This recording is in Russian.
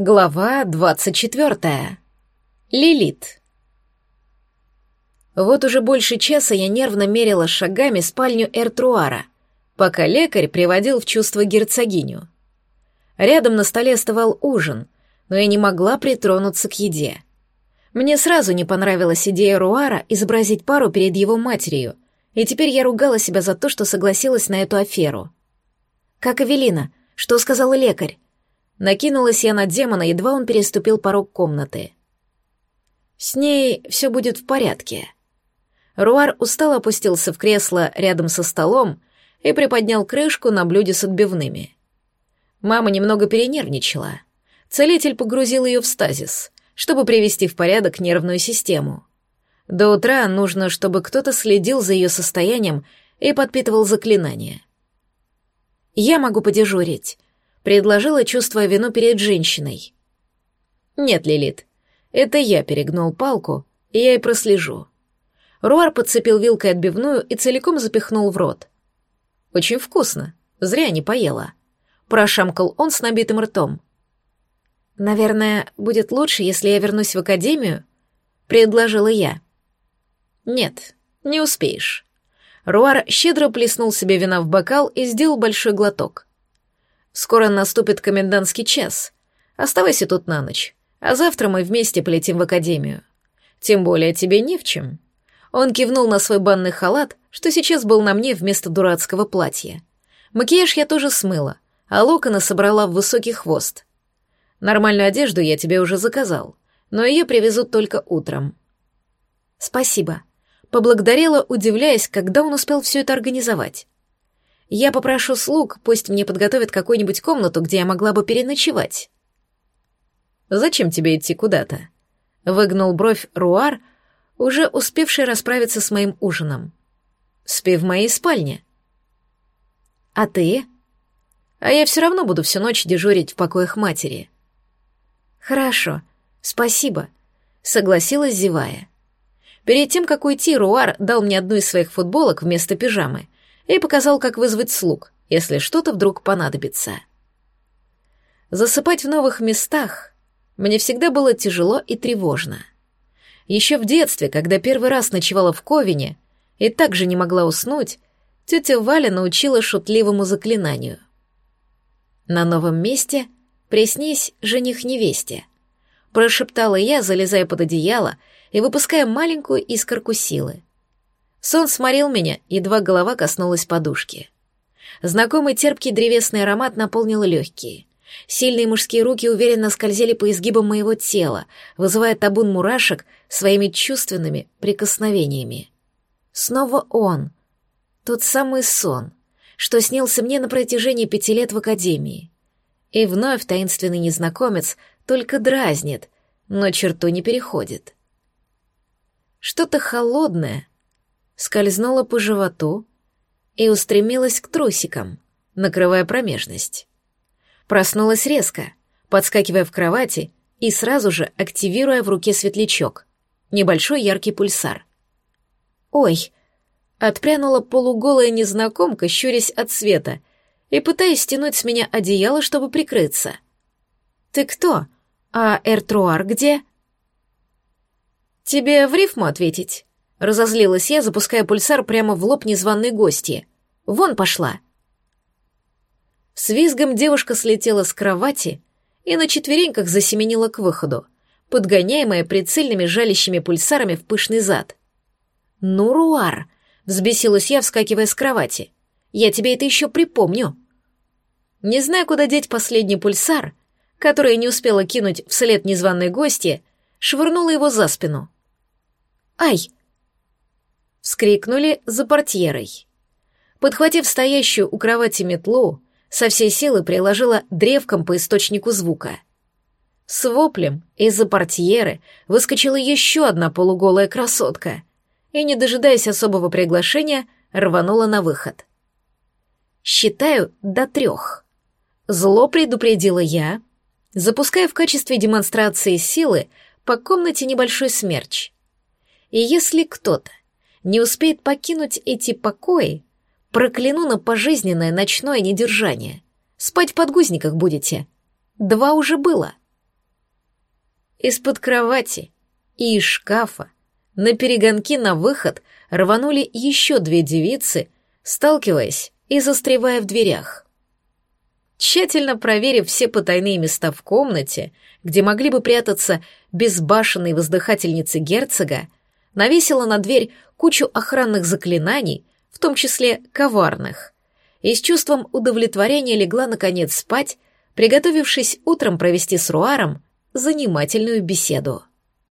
Глава двадцать четвертая. Лилит. Вот уже больше часа я нервно мерила шагами спальню Эртруара, пока лекарь приводил в чувство герцогиню. Рядом на столе оставал ужин, но я не могла притронуться к еде. Мне сразу не понравилась идея Руара изобразить пару перед его матерью, и теперь я ругала себя за то, что согласилась на эту аферу. «Как Эвелина? Что сказал лекарь?» Накинулась я на демона, едва он переступил порог комнаты. С ней все будет в порядке. Руар устало опустился в кресло рядом со столом и приподнял крышку на блюде с отбивными. Мама немного перенервничала. Целитель погрузил ее в стазис, чтобы привести в порядок нервную систему. До утра нужно, чтобы кто-то следил за ее состоянием и подпитывал заклинания. «Я могу подежурить», предложила, чувствуя вину перед женщиной. «Нет, Лилит, это я перегнул палку, и я и прослежу». Руар подцепил вилкой отбивную и целиком запихнул в рот. «Очень вкусно, зря не поела», — прошамкал он с набитым ртом. «Наверное, будет лучше, если я вернусь в академию?» — предложила я. «Нет, не успеешь». Руар щедро плеснул себе вина в бокал и сделал большой глоток. Скоро наступит комендантский час. Оставайся тут на ночь, а завтра мы вместе полетим в академию. Тем более тебе не в чем». Он кивнул на свой банный халат, что сейчас был на мне вместо дурацкого платья. Макияж я тоже смыла, а локоны собрала в высокий хвост. Нормальную одежду я тебе уже заказал, но ее привезут только утром. Спасибо. Поблагодарила, удивляясь, когда он успел все это организовать. Я попрошу слуг, пусть мне подготовят какую-нибудь комнату, где я могла бы переночевать. Зачем тебе идти куда-то? Выгнул бровь Руар, уже успевший расправиться с моим ужином. Спи в моей спальне. А ты? А я все равно буду всю ночь дежурить в покоях матери. Хорошо, спасибо, согласилась, зевая. Перед тем, как уйти, Руар дал мне одну из своих футболок вместо пижамы — и показал, как вызвать слуг, если что-то вдруг понадобится. Засыпать в новых местах мне всегда было тяжело и тревожно. Еще в детстве, когда первый раз ночевала в Ковине и также не могла уснуть, тетя Валя научила шутливому заклинанию. На новом месте приснись жених невесте, прошептала я, залезая под одеяло и выпуская маленькую искорку силы. Сон сморил меня, едва голова коснулась подушки. Знакомый терпкий древесный аромат наполнил легкие. Сильные мужские руки уверенно скользили по изгибам моего тела, вызывая табун мурашек своими чувственными прикосновениями. Снова он. Тот самый сон, что снился мне на протяжении пяти лет в академии. И вновь таинственный незнакомец только дразнит, но черту не переходит. Что-то холодное, скользнула по животу и устремилась к трусикам, накрывая промежность. Проснулась резко, подскакивая в кровати и сразу же активируя в руке светлячок, небольшой яркий пульсар. «Ой!» — отпрянула полуголая незнакомка, щурясь от света, и пытаясь стянуть с меня одеяло, чтобы прикрыться. «Ты кто? А Эртруар где?» «Тебе в рифму ответить?» Разозлилась я, запуская пульсар прямо в лоб незваной гости. «Вон пошла!» С визгом девушка слетела с кровати и на четвереньках засеменила к выходу, подгоняемая прицельными жалящими пульсарами в пышный зад. «Ну, Руар!» — взбесилась я, вскакивая с кровати. «Я тебе это еще припомню!» Не зная, куда деть последний пульсар, который не успела кинуть вслед незваной гости, швырнула его за спину. «Ай!» Вскрикнули за портьерой. Подхватив стоящую у кровати метлу, со всей силы приложила древком по источнику звука. С воплем из-за портьеры выскочила еще одна полуголая красотка и, не дожидаясь особого приглашения, рванула на выход. «Считаю до трех». Зло предупредила я, запуская в качестве демонстрации силы по комнате небольшой смерч. И если кто-то не успеет покинуть эти покои, прокляну на пожизненное ночное недержание. Спать в подгузниках будете. Два уже было. Из-под кровати и из шкафа на перегонки на выход рванули еще две девицы, сталкиваясь и застревая в дверях. Тщательно проверив все потайные места в комнате, где могли бы прятаться безбашенные воздыхательницы герцога, навесила на дверь кучу охранных заклинаний, в том числе коварных, и с чувством удовлетворения легла наконец спать, приготовившись утром провести с Руаром занимательную беседу.